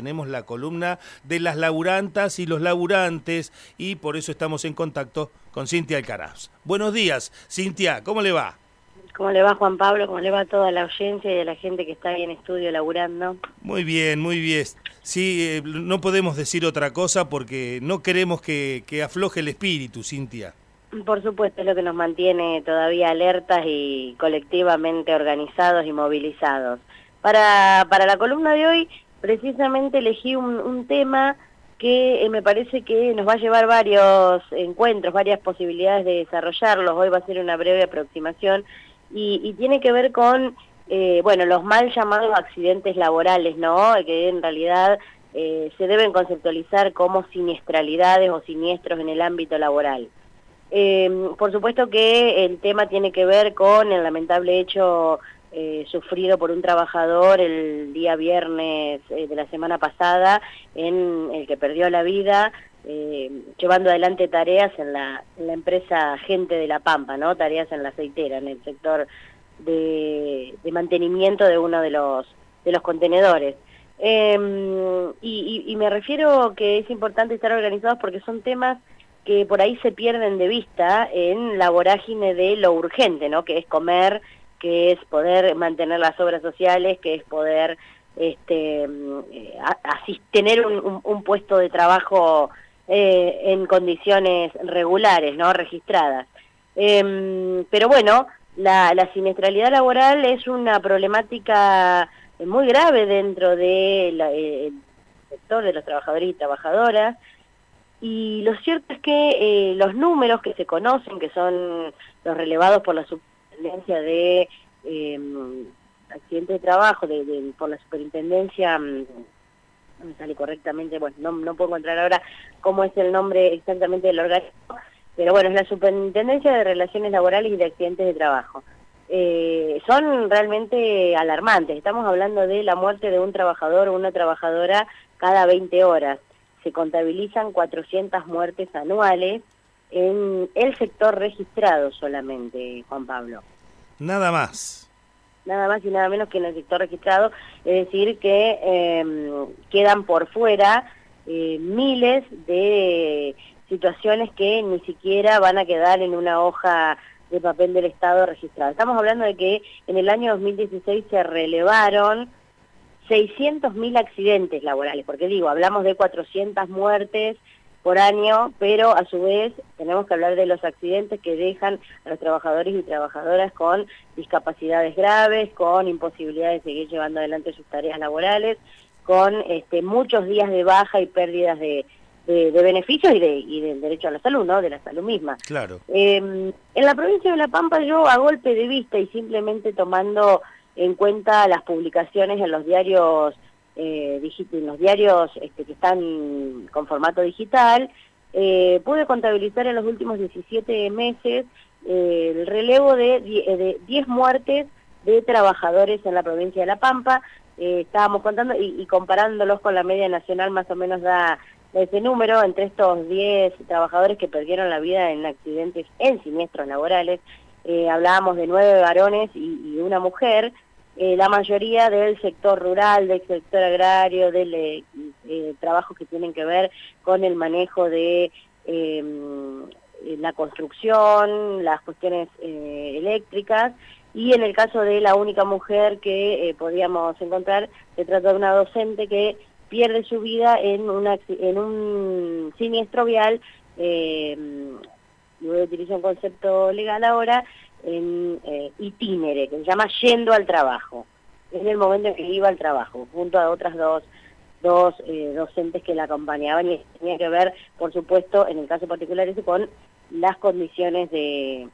Tenemos la columna de las laburantas y los laburantes y por eso estamos en contacto con Cintia Alcaraz. Buenos días, Cintia, ¿cómo le va? ¿Cómo le va Juan Pablo? ¿Cómo le va a toda la audiencia y a la gente que está ahí en estudio laburando? Muy bien, muy bien. Sí, eh, no podemos decir otra cosa porque no queremos que, que afloje el espíritu, Cintia. Por supuesto, es lo que nos mantiene todavía alertas y colectivamente organizados y movilizados. Para, para la columna de hoy precisamente elegí un, tema que eh, me parece que nos va a llevar varios encuentros, varias posibilidades de desarrollarlos. Hoy va a ser una breve aproximación y, tiene que ver con, eh, bueno, los mal llamados accidentes laborales, ¿no? Que en realidad eh, se deben conceptualizar como siniestralidades o siniestros en el ámbito laboral. por supuesto que el tema tiene que ver con el lamentable hecho eh, sufrido por un trabajador el día viernes eh, de la semana pasada, en el que perdió la vida eh, llevando adelante tareas en la, empresa Gente de la Pampa, ¿no? tareas en la aceitera, en el sector de, mantenimiento de uno de los, de los contenedores. Em, y, y me refiero que es importante estar organizados porque son temas que por ahí se pierden de vista en la vorágine de lo urgente, ¿no? que es comer, que es poder mantener las obras sociales, que es poder este, eh, tener un, puesto de trabajo eh, en condiciones regulares, ¿no? registradas. Em, pero bueno, la, la, siniestralidad laboral es una problemática muy grave dentro del de sector de los trabajadores y trabajadoras, y lo cierto es que eh, los números que se conocen, que son los relevados por la de eh, accidente de trabajo de, por la superintendencia, mm, no me sale correctamente, bueno, no, no puedo encontrar ahora cómo es el nombre exactamente del organismo, pero bueno, es la superintendencia de relaciones laborales y de accidentes de trabajo. Eh, son realmente alarmantes. Estamos hablando de la muerte de un trabajador o una trabajadora cada 20 horas. Se contabilizan 400 muertes anuales en el sector registrado solamente, Juan Pablo. Nada más. Nada más y nada menos que en el sector registrado, es decir, que em, quedan por fuera eh, miles de situaciones que ni siquiera van a quedar en una hoja de papel del Estado registrado. Estamos hablando de que en el año 2016 se relevaron 600.000 accidentes laborales, porque digo, hablamos de 400 muertes por año, pero a su vez tenemos que hablar de los accidentes que dejan a los trabajadores y trabajadoras con discapacidades graves, con imposibilidad de seguir llevando adelante sus tareas laborales, con este, muchos días de baja y pérdidas de, beneficios y, de, y del derecho a la salud, ¿no? De la salud misma. Claro. Em, en la provincia de La Pampa yo a golpe de vista y simplemente tomando en cuenta las publicaciones en los diarios eh, en los diarios este, que están con formato digital, eh, pude contabilizar en los últimos 17 meses eh, el relevo de, 10 muertes de trabajadores en la provincia de La Pampa. estábamos contando y, comparándolos con la media nacional más o menos da, ese número, entre estos 10 trabajadores que perdieron la vida en accidentes en siniestros laborales, hablábamos de 9 varones y una mujer, eh, la mayoría del sector rural, del sector agrario, de eh, eh, trabajos que tienen que ver con el manejo de em, la construcción, las cuestiones eléctricas, y en el caso de la única mujer que podíamos encontrar, se trata de una docente que pierde su vida en, una, en un siniestro vial, em, voy a utilizar un concepto legal ahora, en eh, itinere, que se llama Yendo al Trabajo. Es el momento en que iba al trabajo, junto a otras dos, dos eh, docentes que la acompañaban y tenía que ver, por supuesto, en el caso particular con las condiciones de,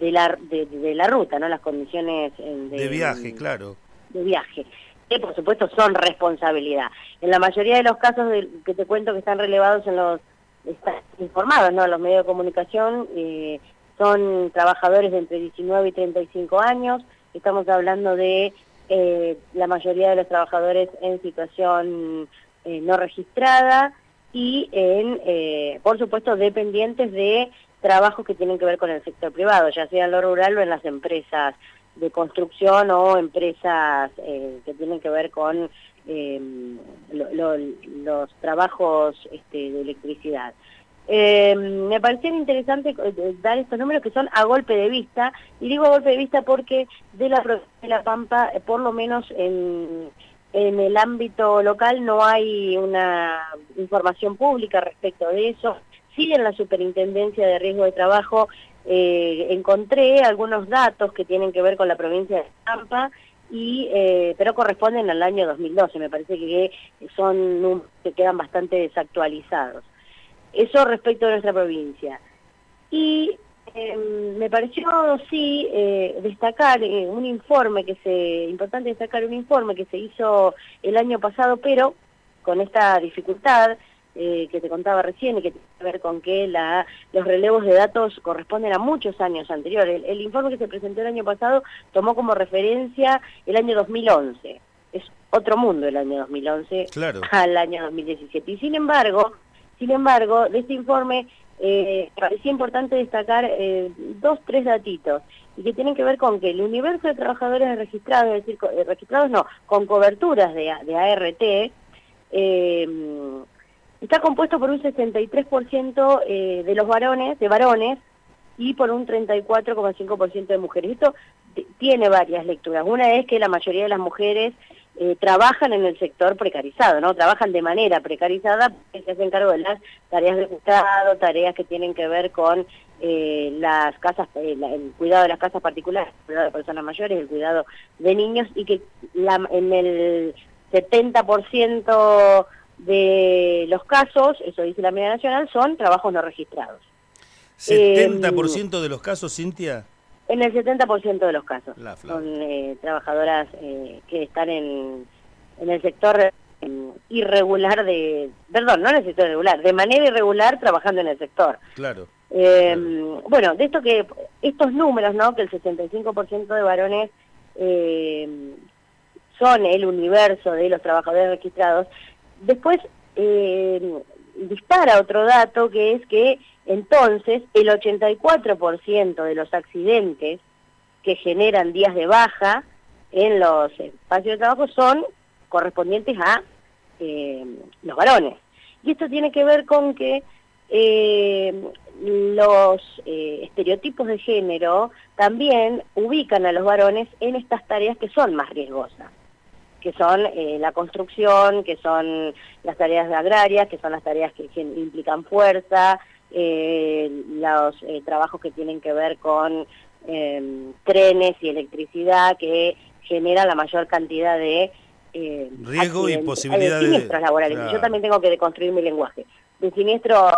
de, la, de, la ruta, ¿no? Las condiciones... Eh, de, viaje, claro. De viaje que por supuesto son responsabilidad. En la mayoría de los casos que te cuento que están relevados en los, están informados, ¿no? Los medios de comunicación, eh, son trabajadores de entre 19 y 35 años, estamos hablando de eh, la mayoría de los trabajadores en situación eh, no registrada y en, eh, por supuesto, dependientes de trabajos que tienen que ver con el sector privado, ya sea en lo rural o en las empresas de construcción o empresas que tienen que ver con los trabajos este, de electricidad. Em, me parecían interesante eh, dar estos números que son a golpe de vista, y digo a golpe de vista porque de la de La Pampa, eh, por lo menos en, en el ámbito local no hay una información pública respecto de eso. Sí en la Superintendencia de Riesgo de Trabajo eh, encontré algunos datos que tienen que ver con la provincia de Pampa, y, eh, pero corresponden al año 2012, me parece que son que quedan bastante desactualizados. Eso respecto de nuestra provincia. Y em, me pareció, sí, eh, destacar eh, un informe que se, importante destacar un informe que se hizo el año pasado, pero con esta dificultad eh, que te contaba recién y que tiene que ver con que la, los relevos de datos corresponden a muchos años anteriores. El, informe que se presentó el año pasado tomó como referencia el año 2011. Es otro mundo el año 2011 al año 2017. Y sin embargo, sin embargo, de este informe eh, parecía importante destacar eh, dos, tres datitos, y que tienen que ver con que el universo de trabajadores registrados, es decir, eh, registrados no, con coberturas de, ART, eh, está compuesto por un 63% eh, de los varones, de varones, y por un 34,5% de mujeres. Esto tiene varias lecturas. Una es que la mayoría de las mujeres eh, trabajan en el sector precarizado, ¿no? Trabajan de manera precarizada, se hacen cargo de las tareas de cuidado, tareas que tienen que ver con eh, las casas, eh, el cuidado de las casas particulares, el cuidado de personas mayores, el cuidado de niños, y que en el 70% de los casos, eso dice la media nacional, son trabajos no registrados. ¿70% de los casos, Cintia? En el 70% de los casos. Son eh, trabajadoras eh, que están en, en el sector irregular de... Perdón, no en el sector irregular, de manera irregular trabajando en el sector. Claro. Eh, bueno, de esto que... Estos números, ¿no? Que el 65% de varones son el universo de los trabajadores registrados. Después dispara otro dato que es que entonces el 84% de los accidentes que generan días de baja en los espacios de trabajo son correspondientes a eh, los varones. Y esto tiene que ver con que eh, los eh, estereotipos de género también ubican a los varones en estas tareas que son más riesgosas que son eh, la construcción, que son las tareas agrarias, que son las tareas que, implican fuerza, eh, los eh, trabajos que tienen que ver con em, trenes y electricidad, que generan la mayor cantidad de... Riesgo y posibilidades de... Siniestros laborales. Yo también tengo que deconstruir mi lenguaje. De siniestros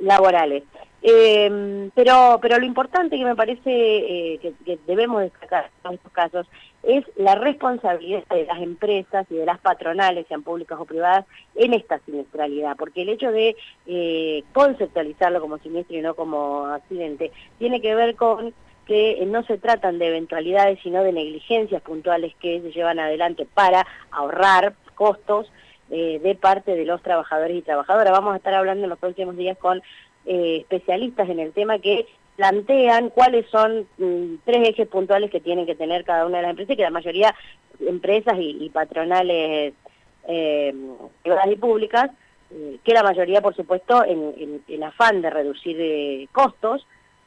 laborales. Eh, pero, pero lo importante que me parece eh, que, debemos destacar en estos casos es la responsabilidad de las empresas y de las patronales, sean públicas o privadas, en esta siniestralidad, porque el hecho de eh, conceptualizarlo como siniestro y no como accidente tiene que ver con que no se tratan de eventualidades, sino de negligencias puntuales que se llevan adelante para ahorrar costos eh, de parte de los trabajadores y trabajadoras. Vamos a estar hablando en los próximos días con eh, especialistas en el tema que plantean cuáles son mm, tres ejes puntuales que tienen que tener cada una de las empresas, que la mayoría empresas y, patronales eh, privadas y públicas, eh, que la mayoría, por supuesto, en, en, afán de reducir eh, costos,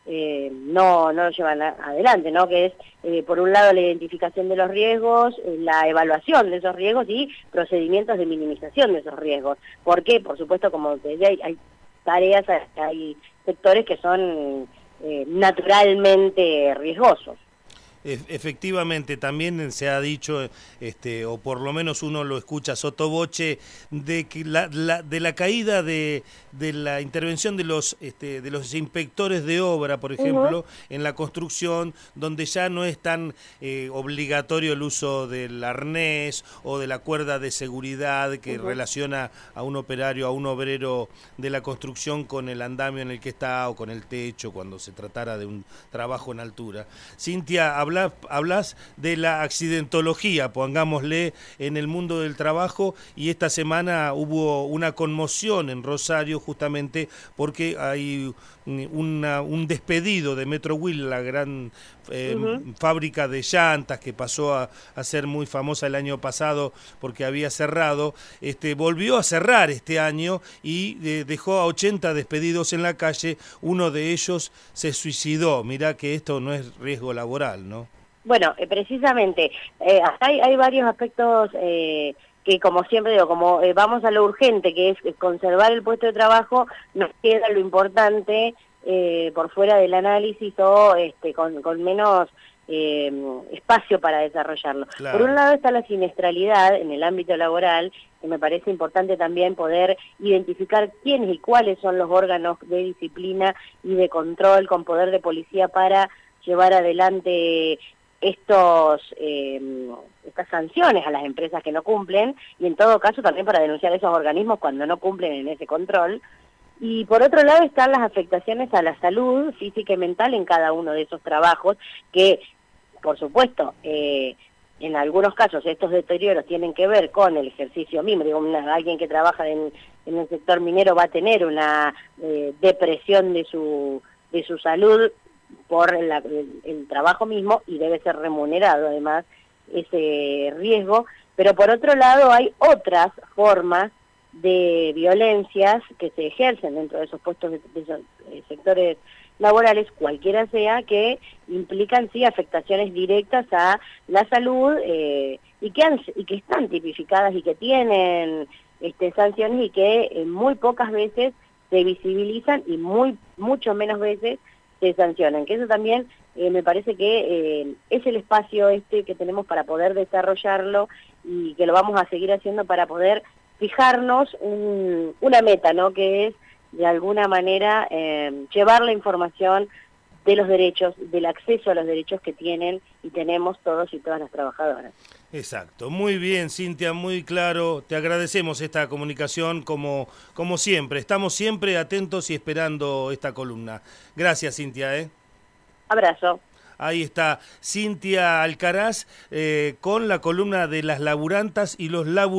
no, no lo llevan adelante, ¿no? Que es, por un lado, la identificación de los riesgos, la evaluación de esos riesgos y procedimientos de minimización de esos riesgos. ¿Por qué? Por supuesto, como te decía, hay tareas, hay sectores que son eh, naturalmente riesgosos. Efectivamente, también se ha dicho, este, o por lo menos uno lo escucha sotoboche, de que la, de la caída de, de, la intervención de los, este, de los inspectores de obra, por ejemplo, en la construcción, donde ya no es tan eh, obligatorio el uso del arnés o de la cuerda de seguridad que relaciona a un operario, a un obrero de la construcción con el andamio en el que está o con el techo cuando se tratara de un trabajo en altura. Cintia, habla hablas, de la accidentología, pongámosle, en el mundo del trabajo y esta semana hubo una conmoción en Rosario justamente porque hay un despedido de Metro Will, la gran fábrica de llantas que pasó a, ser muy famosa el año pasado porque había cerrado, este, volvió a cerrar este año y dejó a 80 despedidos en la calle, uno de ellos se suicidó. Mirá que esto no es riesgo laboral, ¿no? Bueno, precisamente, hay, hay varios aspectos que como siempre digo, como eh, vamos a lo urgente, que es conservar el puesto de trabajo, nos queda lo importante eh, por fuera del análisis o este, con, menos eh, espacio para desarrollarlo. Por un lado está la siniestralidad en el ámbito laboral, que me parece importante también poder identificar quiénes y cuáles son los órganos de disciplina y de control con poder de policía para llevar adelante estos eh, estas sanciones a las empresas que no cumplen y en todo caso también para denunciar esos organismos cuando no cumplen en ese control. Y por otro lado están las afectaciones a la salud física y mental en cada uno de esos trabajos que, por supuesto, eh, en algunos casos estos deterioros tienen que ver con el ejercicio mismo. Alguien que trabaja en, el sector minero va a tener una eh, depresión de su, de su salud por el, trabajo mismo y debe ser remunerado además ese riesgo, pero por otro lado hay otras formas de violencias que se ejercen dentro de esos puestos de, esos eh, sectores laborales, cualquiera sea, que implican sí afectaciones directas a la salud eh, y, que han, y que están tipificadas y que tienen este, sanciones y que muy pocas veces se visibilizan y muy mucho menos veces se sancionan, que eso también eh, me parece que eh, es el espacio este que tenemos para poder desarrollarlo y que lo vamos a seguir haciendo para poder fijarnos una meta, ¿no? Que es de alguna manera eh, llevar la información de los derechos, del acceso a los derechos que tienen y tenemos todos y todas las trabajadoras. Exacto, muy bien Cintia, muy claro, te agradecemos esta comunicación como, como siempre, estamos siempre atentos y esperando esta columna. Gracias Cintia. ¿eh? Abrazo. Ahí está Cintia Alcaraz eh, con la columna de las laburantas y los laburantes.